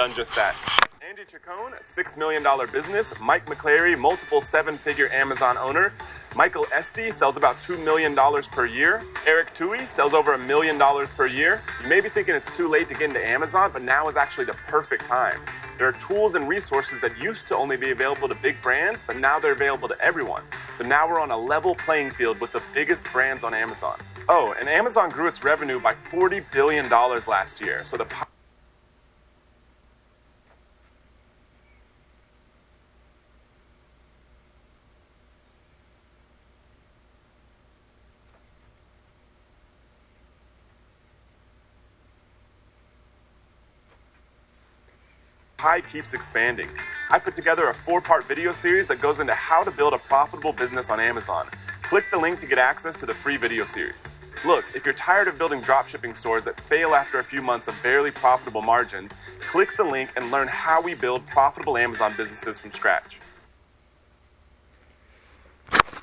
done just that. Andy Chacon, $6 million business. Mike McClary, multiple seven figure Amazon owner. Michael Esty sells about $2 million per year. Eric Tui sells over a million dollars per year. You may be thinking it's too late to get into Amazon, but now is actually the perfect time. There are tools and resources that used to only be available to big brands, but now they're available to everyone. So now we're on a level playing field with the biggest brands on Amazon. Oh, and Amazon grew its revenue by $40 billion last year. So the pie keeps expanding. I put together a four part video series that goes into how to build a profitable business on Amazon. Click the link to get access to the free video series. Look, if you're tired of building dropshipping stores that fail after a few months of barely profitable margins, click the link and learn how we build profitable Amazon businesses from scratch.